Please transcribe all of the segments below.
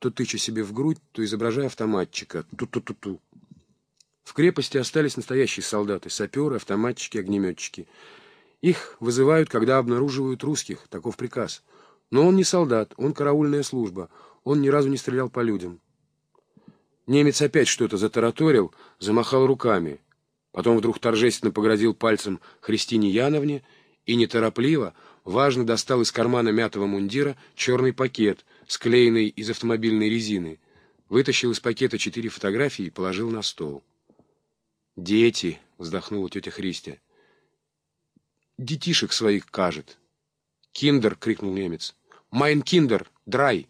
то тыча себе в грудь, то изображая автоматчика. Ту-ту-ту-ту. В крепости остались настоящие солдаты, саперы, автоматчики, огнеметчики. Их вызывают, когда обнаруживают русских, таков приказ. Но он не солдат, он караульная служба, он ни разу не стрелял по людям. Немец опять что-то затараторил, замахал руками. Потом вдруг торжественно погрозил пальцем Христине Яновне и неторопливо, важно достал из кармана мятого мундира черный пакет, склеенный из автомобильной резины, вытащил из пакета четыре фотографии и положил на стол. «Дети!» — вздохнула тетя Христя. «Детишек своих кажет!» «Kinder!» — крикнул немец. «Mein Kinder! Drei!»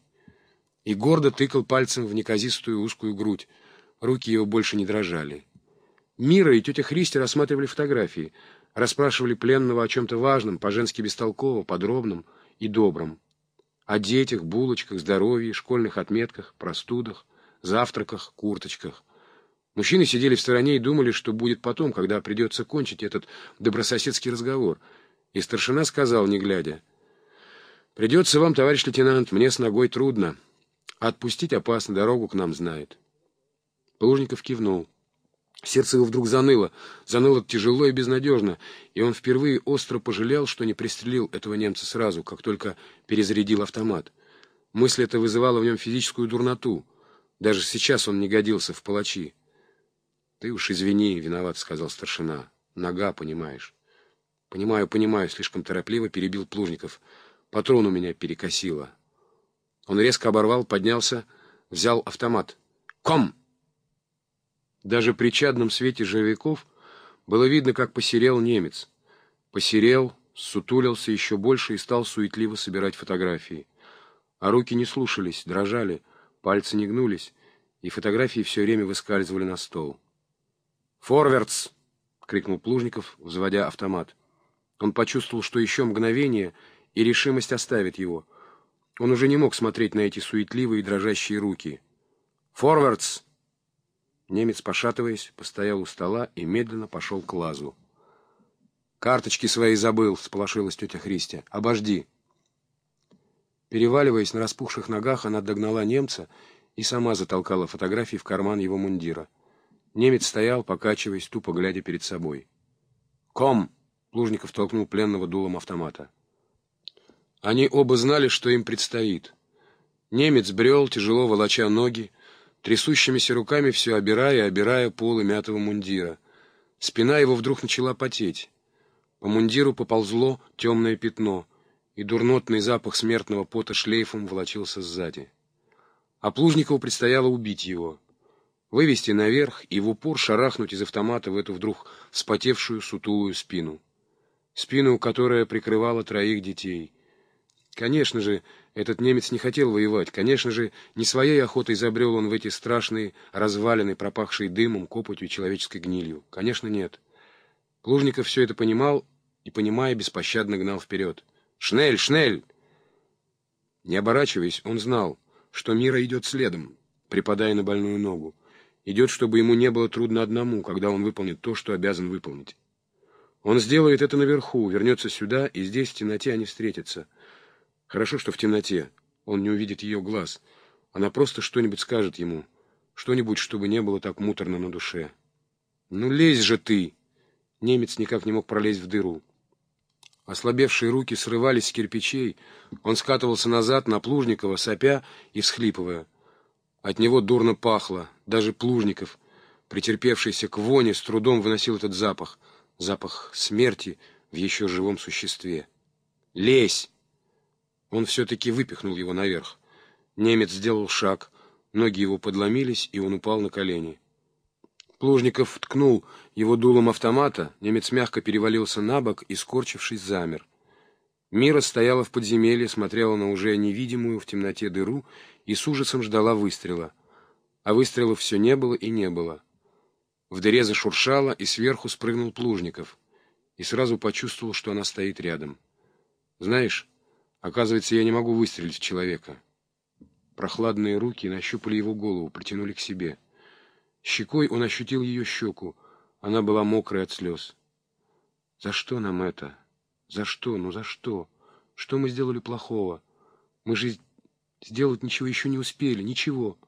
И гордо тыкал пальцем в неказистую узкую грудь. Руки его больше не дрожали. Мира и тетя Христя рассматривали фотографии, расспрашивали пленного о чем-то важном, по-женски бестолково, подробном и добром. О детях, булочках, здоровье, школьных отметках, простудах, завтраках, курточках. Мужчины сидели в стороне и думали, что будет потом, когда придется кончить этот добрососедский разговор. И старшина сказал, не глядя, «Придется вам, товарищ лейтенант, мне с ногой трудно. Отпустить опасно, дорогу к нам знает». Плужников кивнул. Сердце его вдруг заныло, заныло тяжело и безнадежно, и он впервые остро пожалел, что не пристрелил этого немца сразу, как только перезарядил автомат. Мысль эта вызывала в нем физическую дурноту. Даже сейчас он не годился в палачи. «Ты уж извини, виноват», — сказал старшина. «Нога, понимаешь». «Понимаю, понимаю», — слишком торопливо перебил Плужников. «Патрон у меня перекосило». Он резко оборвал, поднялся, взял автомат. «Ком!» Даже при чадном свете живиков было видно, как посерел немец. Посерел, сутулился еще больше и стал суетливо собирать фотографии. А руки не слушались, дрожали, пальцы не гнулись, и фотографии все время выскальзывали на стол. «Форвардс!» — крикнул Плужников, взводя автомат. Он почувствовал, что еще мгновение, и решимость оставит его. Он уже не мог смотреть на эти суетливые и дрожащие руки. «Форвардс!» Немец, пошатываясь, постоял у стола и медленно пошел к лазу. «Карточки свои забыл», — сполошилась тетя Христя. «Обожди». Переваливаясь на распухших ногах, она догнала немца и сама затолкала фотографии в карман его мундира. Немец стоял, покачиваясь, тупо глядя перед собой. «Ком!» — Плужников толкнул пленного дулом автомата. Они оба знали, что им предстоит. Немец брел, тяжело волоча ноги, трясущимися руками все обирая обирая полы мятого мундира. Спина его вдруг начала потеть. По мундиру поползло темное пятно, и дурнотный запах смертного пота шлейфом волочился сзади. А Плужникову предстояло убить его, вывести наверх и в упор шарахнуть из автомата в эту вдруг вспотевшую сутулую спину. Спину, которая прикрывала троих детей. Конечно же, этот немец не хотел воевать. Конечно же, не своей охотой забрел он в эти страшные развалины, пропахшие дымом, копотью и человеческой гнилью. Конечно, нет. Плужников все это понимал и, понимая, беспощадно гнал вперед. «Шнель! Шнель!» Не оборачиваясь, он знал, что Мира идет следом, припадая на больную ногу. Идет, чтобы ему не было трудно одному, когда он выполнит то, что обязан выполнить. Он сделает это наверху, вернется сюда, и здесь в темноте они встретятся — Хорошо, что в темноте. Он не увидит ее глаз. Она просто что-нибудь скажет ему. Что-нибудь, чтобы не было так муторно на душе. «Ну, лезь же ты!» Немец никак не мог пролезть в дыру. Ослабевшие руки срывались с кирпичей. Он скатывался назад на Плужникова, сопя и всхлипывая. От него дурно пахло. Даже Плужников, претерпевшийся к воне, с трудом выносил этот запах. Запах смерти в еще живом существе. «Лезь!» Он все-таки выпихнул его наверх. Немец сделал шаг, ноги его подломились, и он упал на колени. Плужников ткнул его дулом автомата, немец мягко перевалился на бок и, скорчившись, замер. Мира стояла в подземелье, смотрела на уже невидимую в темноте дыру и с ужасом ждала выстрела. А выстрелов все не было и не было. В дыре зашуршало, и сверху спрыгнул Плужников. И сразу почувствовал, что она стоит рядом. «Знаешь, Оказывается, я не могу выстрелить в человека. Прохладные руки нащупали его голову, притянули к себе. Щекой он ощутил ее щеку. Она была мокрая от слез. «За что нам это? За что? Ну за что? Что мы сделали плохого? Мы же Сделать ничего еще не успели, ничего.